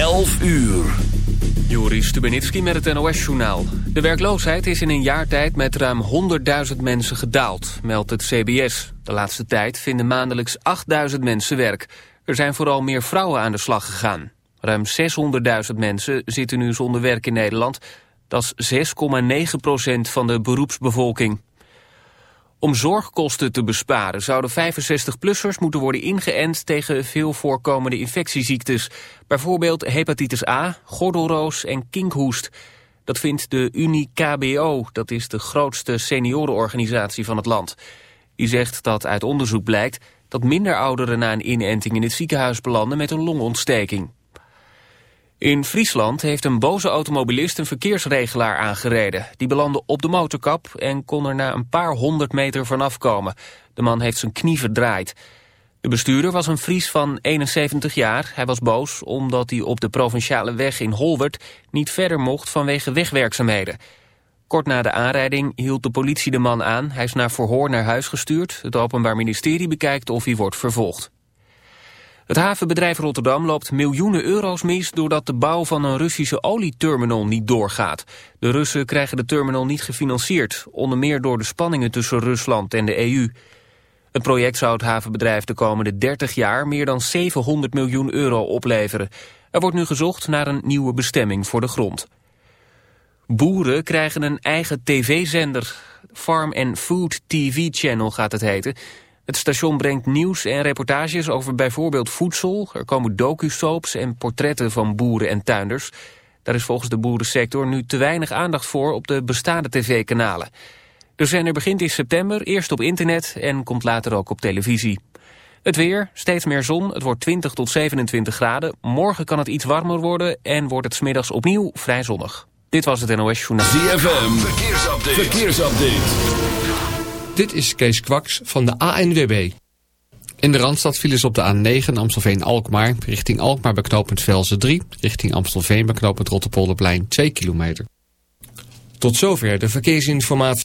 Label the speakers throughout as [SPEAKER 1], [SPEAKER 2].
[SPEAKER 1] 11 uur.
[SPEAKER 2] Joris Stubenitski met het NOS-journaal. De werkloosheid is in een jaar tijd met ruim 100.000 mensen gedaald, meldt het CBS. De laatste tijd vinden maandelijks 8.000 mensen werk. Er zijn vooral meer vrouwen aan de slag gegaan. Ruim 600.000 mensen zitten nu zonder werk in Nederland. Dat is 6,9% van de beroepsbevolking. Om zorgkosten te besparen zouden 65-plussers moeten worden ingeënt tegen veel voorkomende infectieziektes. Bijvoorbeeld hepatitis A, gordelroos en kinkhoest. Dat vindt de Unie KBO, dat is de grootste seniorenorganisatie van het land. Die zegt dat uit onderzoek blijkt dat minder ouderen na een inenting in het ziekenhuis belanden met een longontsteking. In Friesland heeft een boze automobilist een verkeersregelaar aangereden. Die belandde op de motorkap en kon er na een paar honderd meter vanaf komen. De man heeft zijn knie verdraaid. De bestuurder was een Fries van 71 jaar. Hij was boos omdat hij op de provinciale weg in Holwert niet verder mocht vanwege wegwerkzaamheden. Kort na de aanrijding hield de politie de man aan. Hij is naar verhoor naar huis gestuurd. Het Openbaar Ministerie bekijkt of hij wordt vervolgd. Het havenbedrijf Rotterdam loopt miljoenen euro's mis... doordat de bouw van een Russische olieterminal niet doorgaat. De Russen krijgen de terminal niet gefinancierd... onder meer door de spanningen tussen Rusland en de EU. Het project zou het havenbedrijf de komende 30 jaar... meer dan 700 miljoen euro opleveren. Er wordt nu gezocht naar een nieuwe bestemming voor de grond. Boeren krijgen een eigen tv-zender. Farm and Food TV Channel gaat het heten... Het station brengt nieuws en reportages over bijvoorbeeld voedsel. Er komen docu-soaps en portretten van boeren en tuinders. Daar is volgens de boerensector nu te weinig aandacht voor op de bestaande tv-kanalen. De zender begint in september, eerst op internet en komt later ook op televisie. Het weer, steeds meer zon, het wordt 20 tot 27 graden. Morgen kan het iets warmer worden en wordt het smiddags opnieuw vrij zonnig. Dit was het NOS Journaal.
[SPEAKER 1] ZFM, verkeersupdate.
[SPEAKER 3] Dit is Kees Kwaks van de ANWB. In de Randstad ze op de A9 Amstelveen-Alkmaar... richting Alkmaar bij knooppunt Velzen 3... richting Amstelveen bij knooppunt Rotterpolderplein 2 kilometer. Tot zover de verkeersinformatie.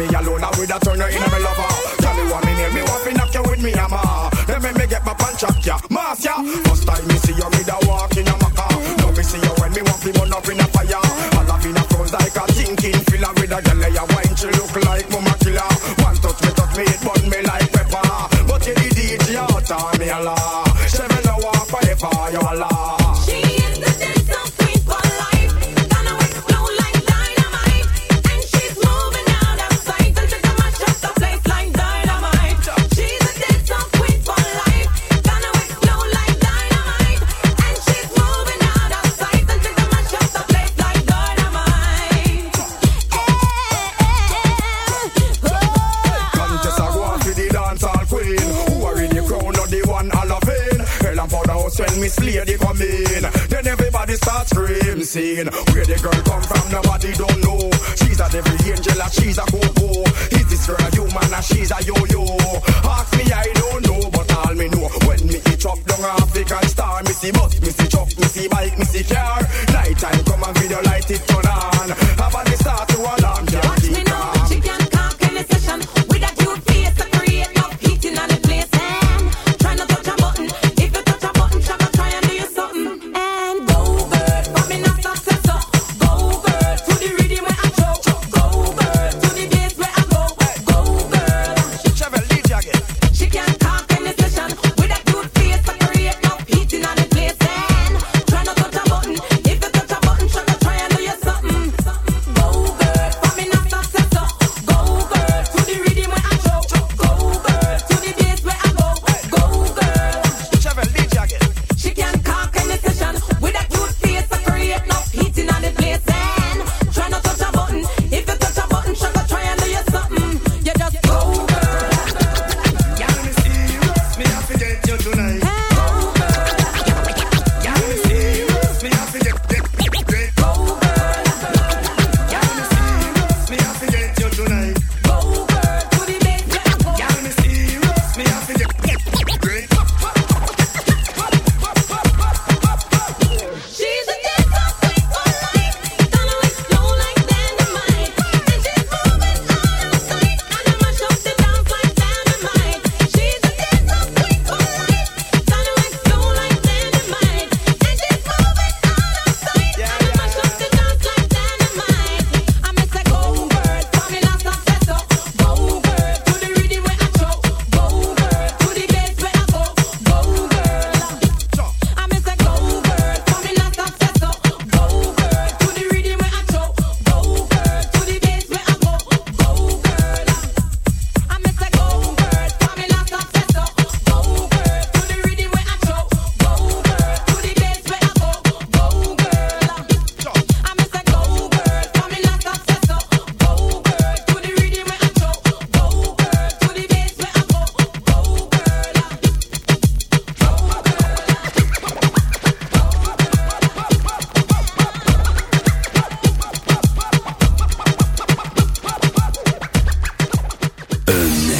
[SPEAKER 4] me alone, I would have turned her into my lover. Tell me what me need, me want to knock you with me hammer. Then me, me get my punch up, ya, mass ya. First time me see you, me da walk in a maca. Now me see you when me want to burn up in a fire. All of in a froze like a thinking filler with a girl ya wine, she look like mama killer. One touch me, touch me, it burn me like pepper. But you the DJ, out
[SPEAKER 1] of
[SPEAKER 4] me
[SPEAKER 5] alive.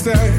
[SPEAKER 6] say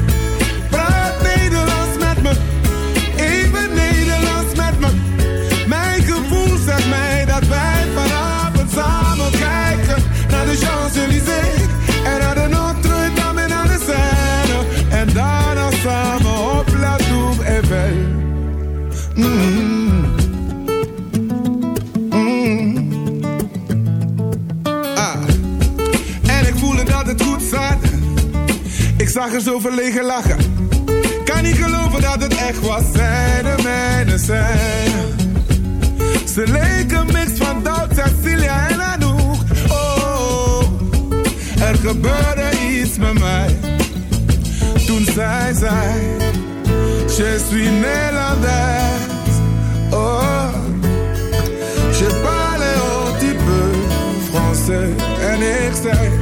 [SPEAKER 6] suis néerlandaise. Oh, je parle un petit peu français en
[SPEAKER 7] excès.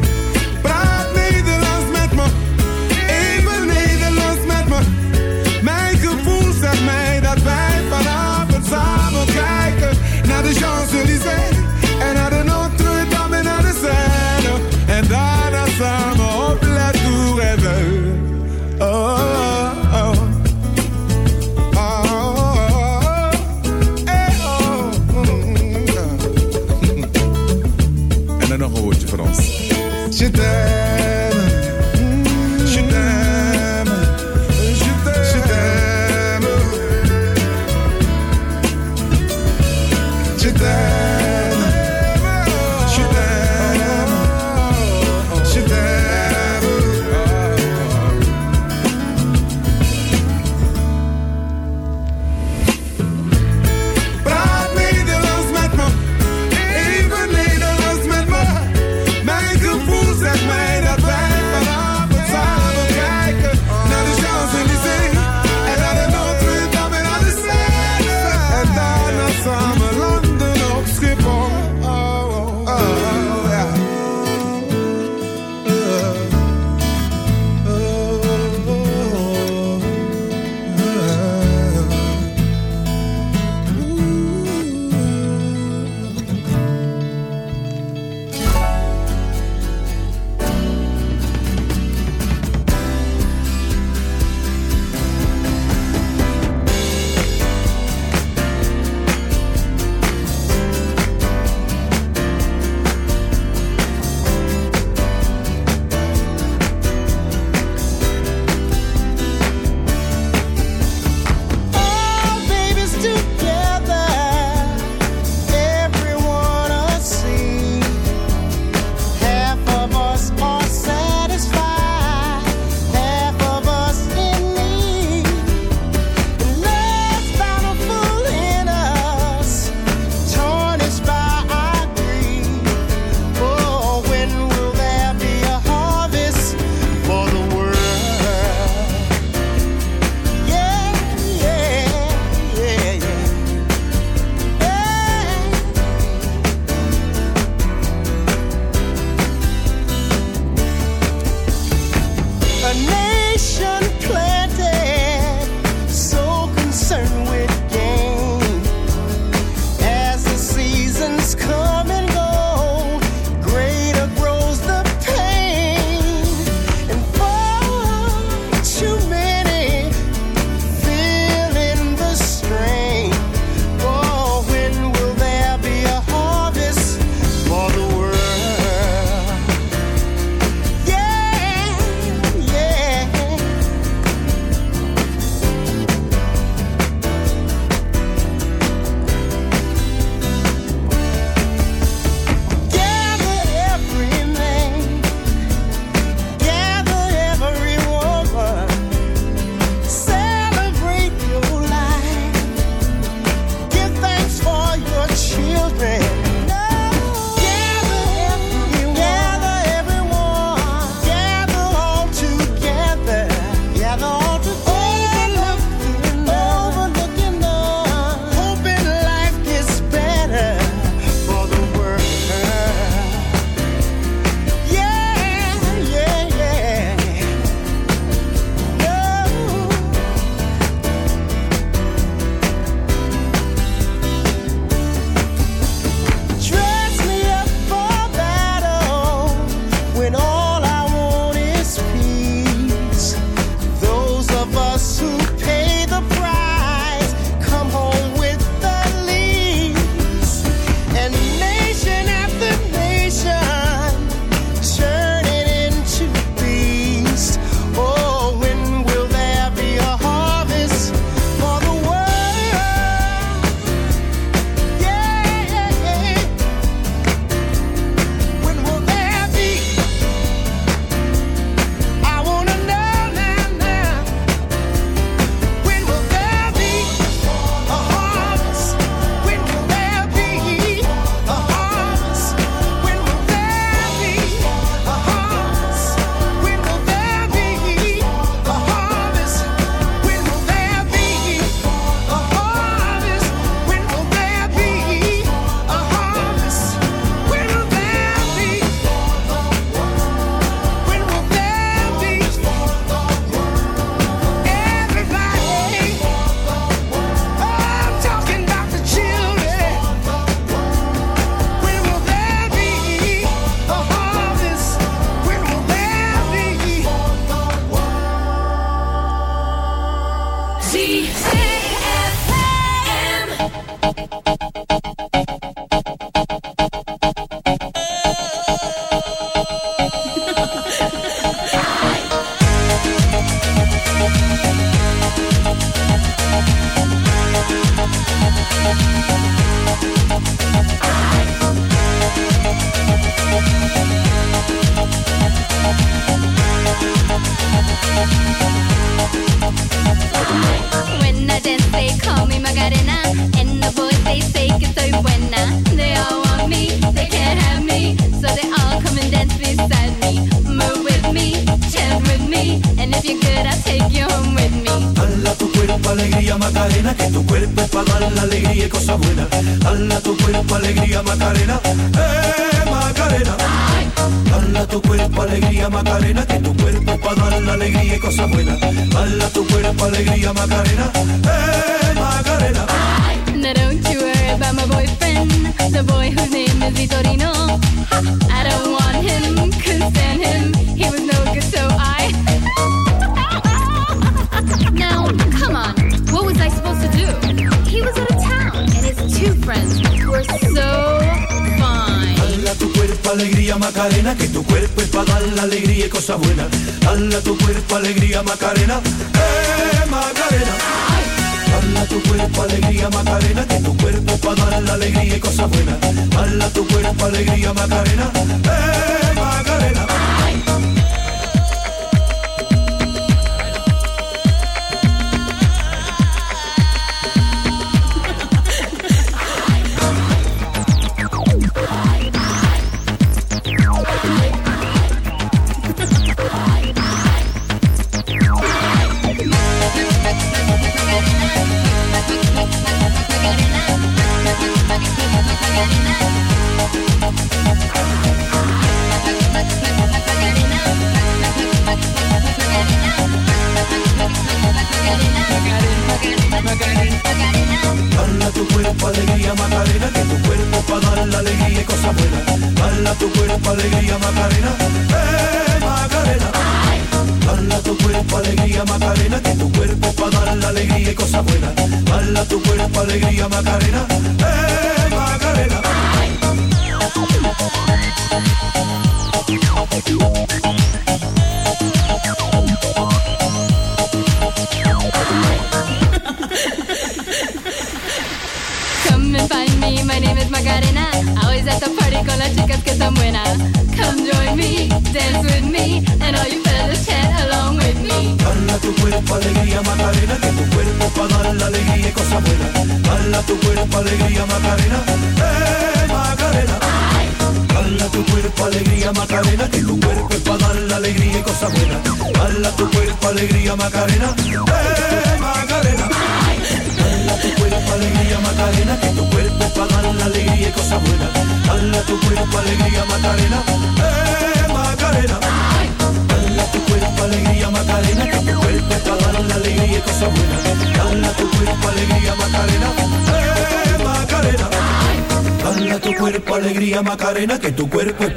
[SPEAKER 7] See, see.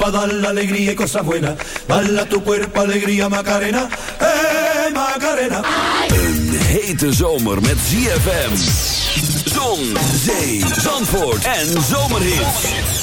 [SPEAKER 7] pa' dar la alegría y cosas buenas. Bala tu cuerpo, alegría, Macarena. ¡Eh, Macarena!
[SPEAKER 5] Een hete zomer met ZFM. Zon, zee, zandvoort en
[SPEAKER 8] zomerhit.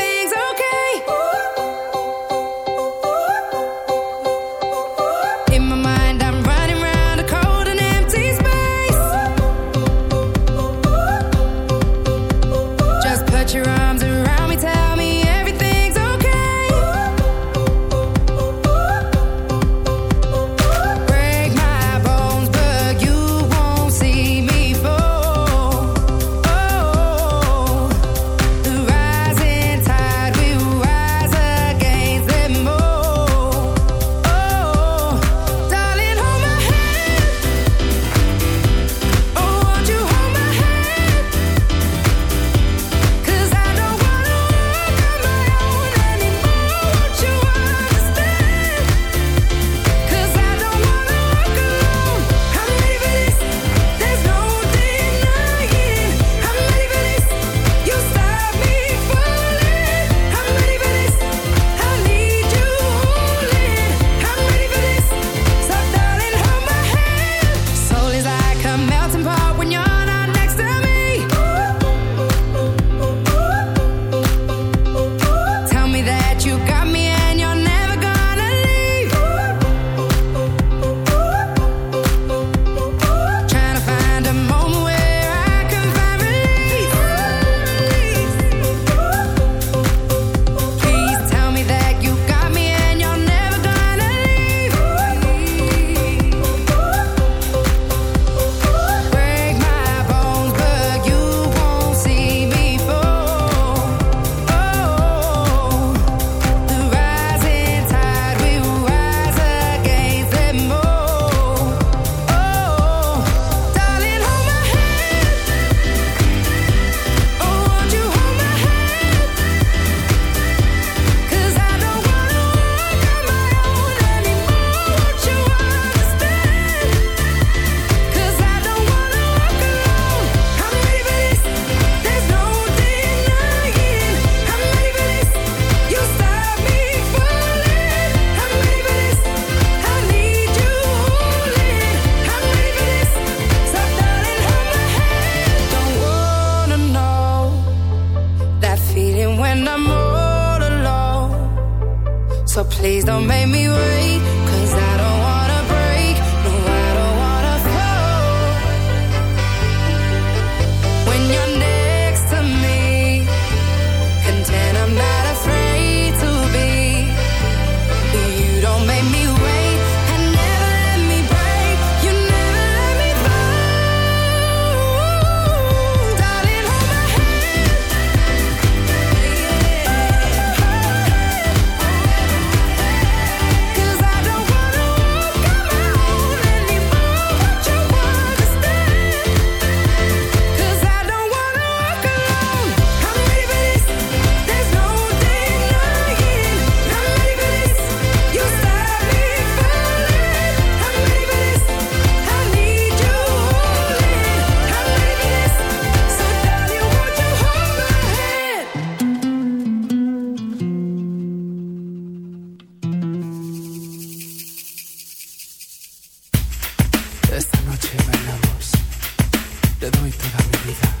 [SPEAKER 9] Te doy toda mi vida.